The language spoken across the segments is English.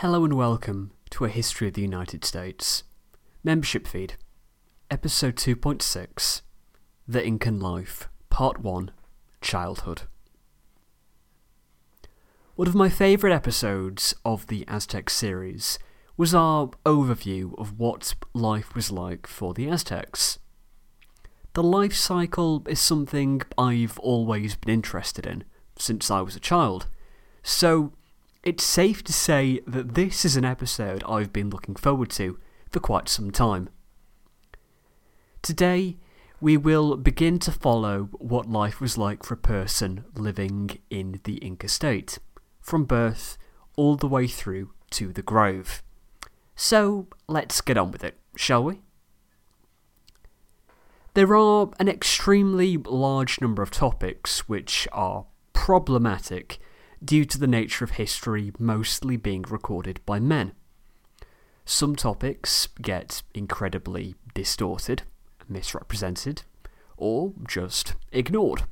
Hello and welcome to A History of the United States. Membership Feed, Episode 2.6 The Incan Life, Part 1 Childhood. One of my favourite episodes of the Aztec series was our overview of what life was like for the Aztecs. The life cycle is something I've always been interested in since I was a child, so it's safe to say that this is an episode I've been looking forward to for quite some time. Today, we will begin to follow what life was like for a person living in the Inca state, from birth all the way through to the grave. So let's get on with it, shall we? There are an extremely large number of topics which are problematic due to the nature of history mostly being recorded by men. Some topics get incredibly distorted, misrepresented, or just ignored.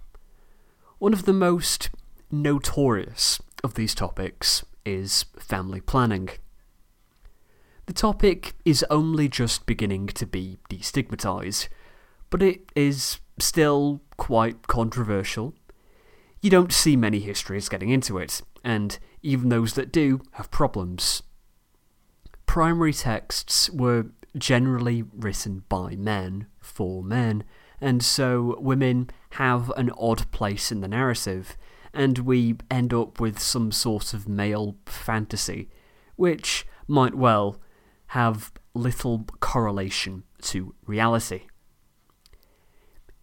One of the most notorious of these topics is family planning. The topic is only just beginning to be destigmatized, but it is still quite controversial you don't see many histories getting into it, and even those that do have problems. Primary texts were generally written by men for men, and so women have an odd place in the narrative, and we end up with some sort of male fantasy, which might well have little correlation to reality.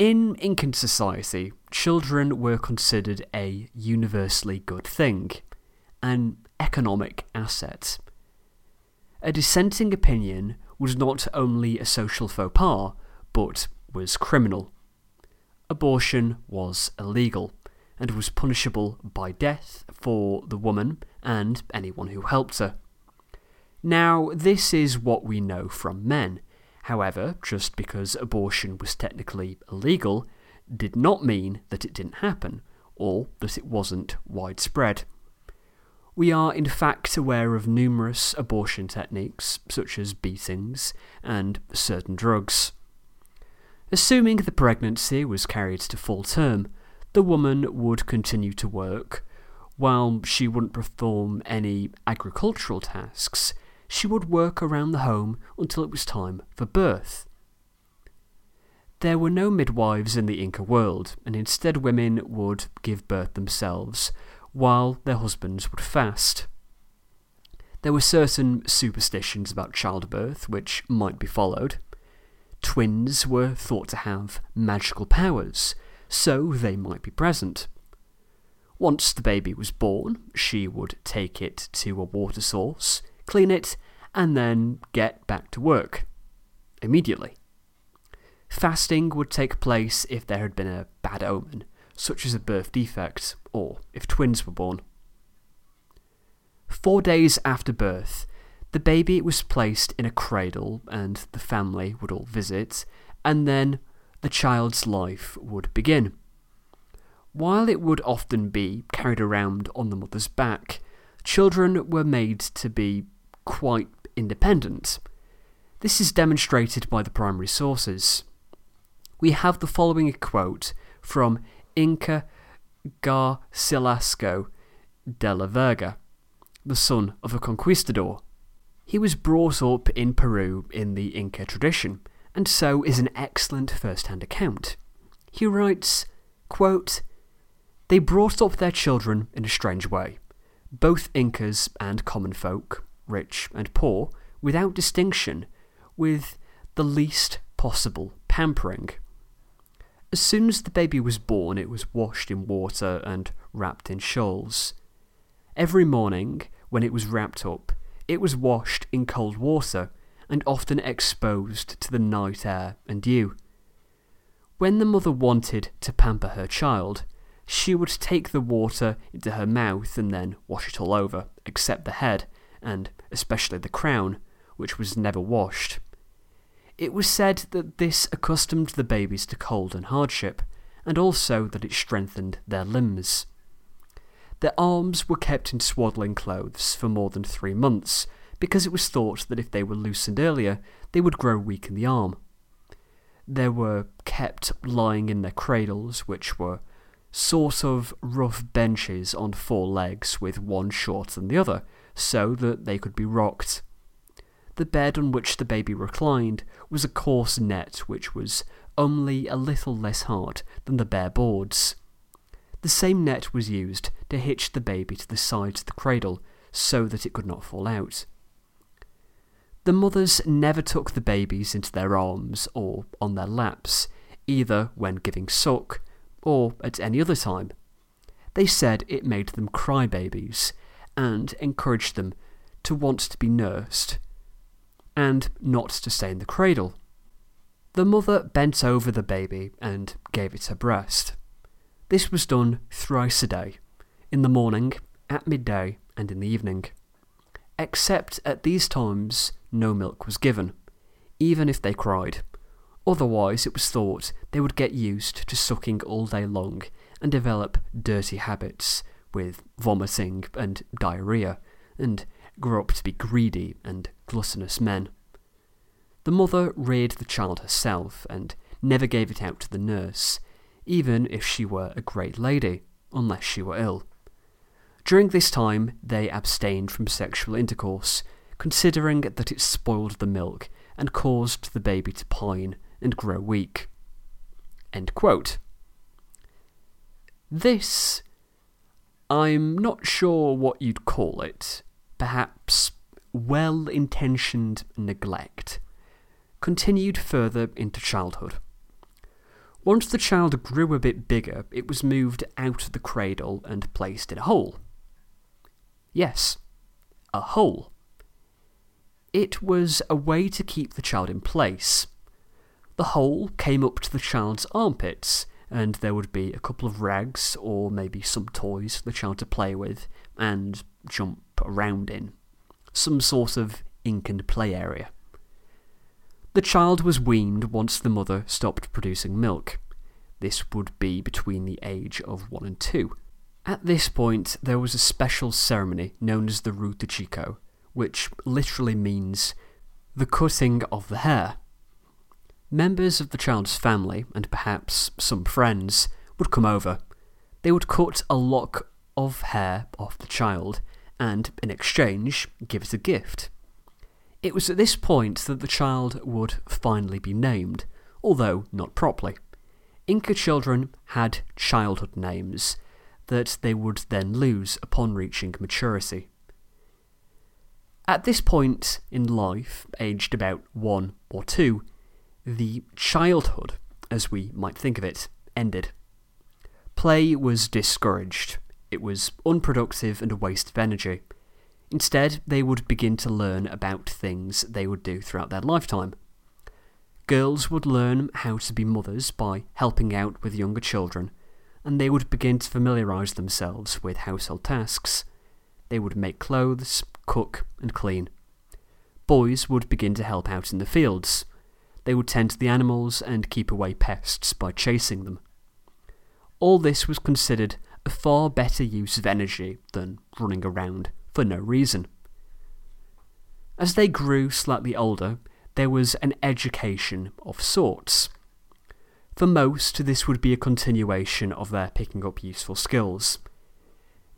In Incan society, children were considered a universally good thing, an economic asset. A dissenting opinion was not only a social faux pas, but was criminal. Abortion was illegal and was punishable by death for the woman and anyone who helped her. Now, this is what we know from men However, just because abortion was technically illegal did not mean that it didn't happen, or that it wasn't widespread. We are in fact aware of numerous abortion techniques, such as beatings and certain drugs. Assuming the pregnancy was carried to full term, the woman would continue to work, while she wouldn't perform any agricultural tasks, she would work around the home until it was time for birth. There were no midwives in the Inca world, and instead women would give birth themselves, while their husbands would fast. There were certain superstitions about childbirth which might be followed. Twins were thought to have magical powers, so they might be present. Once the baby was born, she would take it to a water source, clean it, and then get back to work immediately. Fasting would take place if there had been a bad omen, such as a birth defect, or if twins were born. Four days after birth, the baby was placed in a cradle and the family would all visit, and then the child's life would begin. While it would often be carried around on the mother's back, children were made to be quite independent. This is demonstrated by the primary sources. We have the following quote from Inca Garcilaso de la Vega, the son of a conquistador. He was brought up in Peru in the Inca tradition, and so is an excellent first hand account. He writes, quote, They brought up their children in a strange way. Both Incas and common folk rich and poor, without distinction, with the least possible pampering. As soon as the baby was born, it was washed in water and wrapped in shawls. Every morning, when it was wrapped up, it was washed in cold water and often exposed to the night air and dew. When the mother wanted to pamper her child, she would take the water into her mouth and then wash it all over, except the head, and especially the crown, which was never washed. It was said that this accustomed the babies to cold and hardship, and also that it strengthened their limbs. Their arms were kept in swaddling clothes for more than three months, because it was thought that if they were loosened earlier, they would grow weak in the arm. They were kept lying in their cradles, which were sort of rough benches on four legs with one shorter than the other, so that they could be rocked. The bed on which the baby reclined was a coarse net which was only a little less hard than the bare boards. The same net was used to hitch the baby to the sides of the cradle so that it could not fall out. The mothers never took the babies into their arms or on their laps, either when giving suck or at any other time. They said it made them cry babies and encouraged them to want to be nursed and not to stay in the cradle. The mother bent over the baby and gave it her breast. This was done thrice a day, in the morning, at midday, and in the evening. Except at these times, no milk was given, even if they cried. Otherwise, it was thought they would get used to sucking all day long and develop dirty habits with vomiting and diarrhea, and grow up to be greedy and gluttonous men. The mother reared the child herself and never gave it out to the nurse, even if she were a great lady, unless she were ill. During this time, they abstained from sexual intercourse, considering that it spoiled the milk and caused the baby to pine and grow weak. This, I'm not sure what you'd call it, perhaps well intentioned neglect, continued further into childhood. Once the child grew a bit bigger, it was moved out of the cradle and placed in a hole. Yes, a hole. It was a way to keep the child in place. The hole came up to the child's armpits, and there would be a couple of rags or maybe some toys for the child to play with and jump around in. Some sort of ink and play area. The child was weaned once the mother stopped producing milk. This would be between the age of one and two. At this point, there was a special ceremony known as the Ruta Chico, which literally means the cutting of the hair. Members of the child's family, and perhaps some friends, would come over. They would cut a lock of hair off the child, and, in exchange, give it a gift. It was at this point that the child would finally be named, although not properly. Inca children had childhood names that they would then lose upon reaching maturity. At this point in life, aged about one or two, the childhood, as we might think of it, ended. Play was discouraged. It was unproductive and a waste of energy. Instead, they would begin to learn about things they would do throughout their lifetime. Girls would learn how to be mothers by helping out with younger children, and they would begin to familiarise themselves with household tasks. They would make clothes, cook, and clean. Boys would begin to help out in the fields. They would tend to the animals and keep away pests by chasing them. All this was considered a far better use of energy than running around for no reason. As they grew slightly older, there was an education of sorts. For most, this would be a continuation of their picking up useful skills.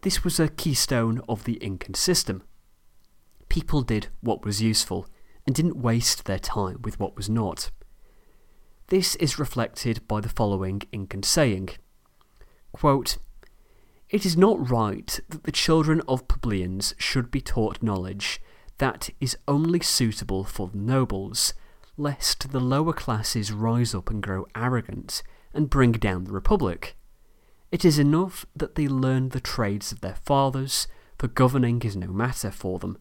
This was a keystone of the Incan system. People did what was useful and didn't waste their time with what was not. This is reflected by the following Incan saying Quote, it is not right that the children of plebeians should be taught knowledge that is only suitable for the nobles, lest the lower classes rise up and grow arrogant and bring down the republic. It is enough that they learn the trades of their fathers, for governing is no matter for them,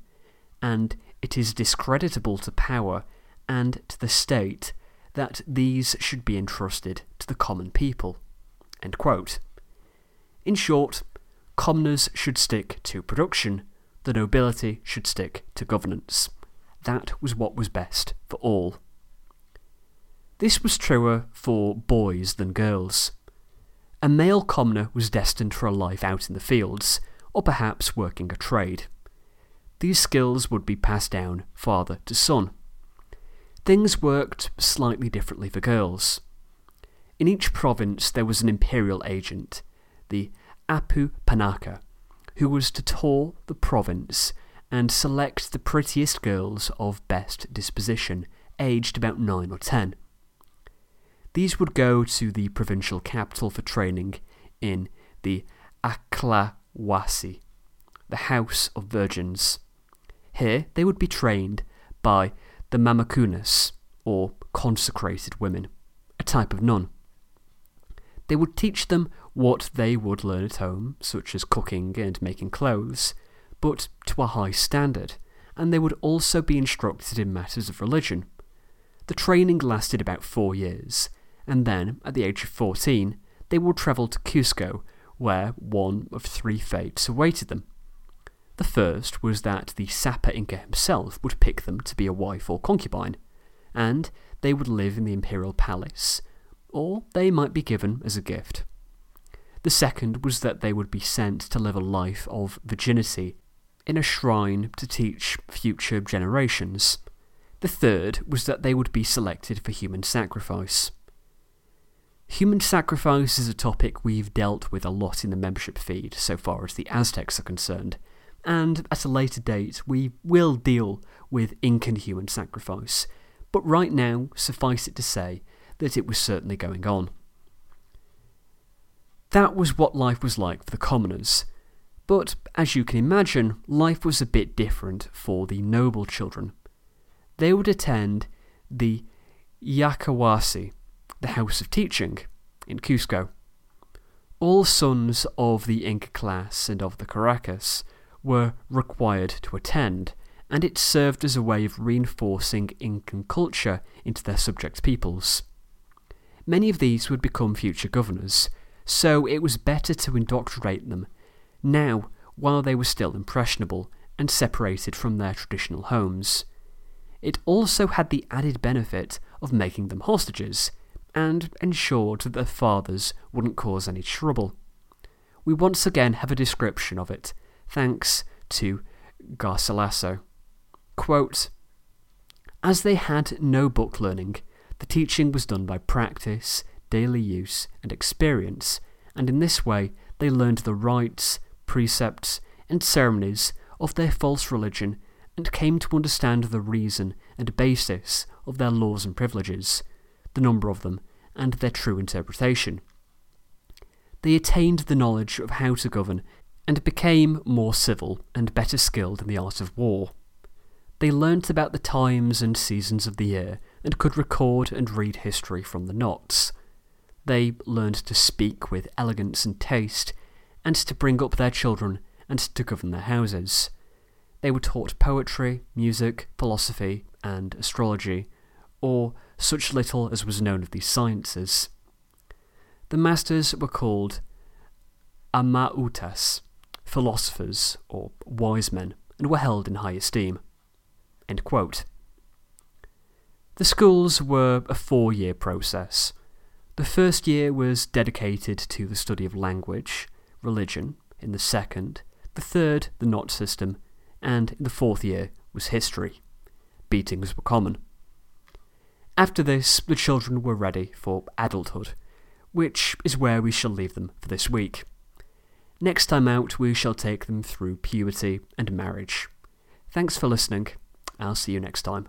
and it is discreditable to power and to the state that these should be entrusted to the common people. In short, commoners should stick to production, the nobility should stick to governance. That was what was best for all. This was truer for boys than girls. A male commoner was destined for a life out in the fields, or perhaps working a trade. These skills would be passed down father to son. Things worked slightly differently for girls. In each province there was an imperial agent, the Apu Panaka, who was to tour the province and select the prettiest girls of best disposition, aged about 9 or 10. These would go to the provincial capital for training in the Aklawasi, the House of Virgins. Here they would be trained by the Mamakunas, or consecrated women, a type of nun. They would teach them what they would learn at home, such as cooking and making clothes, but to a high standard, and they would also be instructed in matters of religion. The training lasted about four years, and then, at the age of 14, they would travel to Cusco, where one of three fates awaited them. The first was that the Sapa Inca himself would pick them to be a wife or concubine, and they would live in the imperial palace, or they might be given as a gift. The second was that they would be sent to live a life of virginity in a shrine to teach future generations. The third was that they would be selected for human sacrifice. Human sacrifice is a topic we've dealt with a lot in the membership feed so far as the Aztecs are concerned, and at a later date we will deal with Incan human sacrifice, but right now, suffice it to say that it was certainly going on. That was what life was like for the commoners. But as you can imagine, life was a bit different for the noble children. They would attend the Yakawasi, the House of Teaching, in Cusco. All sons of the Inca class and of the curacas were required to attend, and it served as a way of reinforcing Incan culture into their subject peoples. Many of these would become future governors, so it was better to indoctrinate them now while they were still impressionable and separated from their traditional homes. It also had the added benefit of making them hostages and ensured that their fathers wouldn't cause any trouble. We once again have a description of it, thanks to Garcilaso. Quote, As they had no book learning, the teaching was done by practice, daily use, and experience, and in this way they learned the rites, precepts, and ceremonies of their false religion and came to understand the reason and basis of their laws and privileges, the number of them, and their true interpretation. They attained the knowledge of how to govern and became more civil and better skilled in the art of war. They learnt about the times and seasons of the year and could record and read history from the knots. They learned to speak with elegance and taste, and to bring up their children and to govern their houses. They were taught poetry, music, philosophy, and astrology, or such little as was known of these sciences. The masters were called amautas, philosophers or wise men, and were held in high esteem. The schools were a four year process. The first year was dedicated to the study of language, religion, in the second, the third, the knot system, and in the fourth year was history. Beatings were common. After this, the children were ready for adulthood, which is where we shall leave them for this week. Next time out, we shall take them through puberty and marriage. Thanks for listening. I'll see you next time.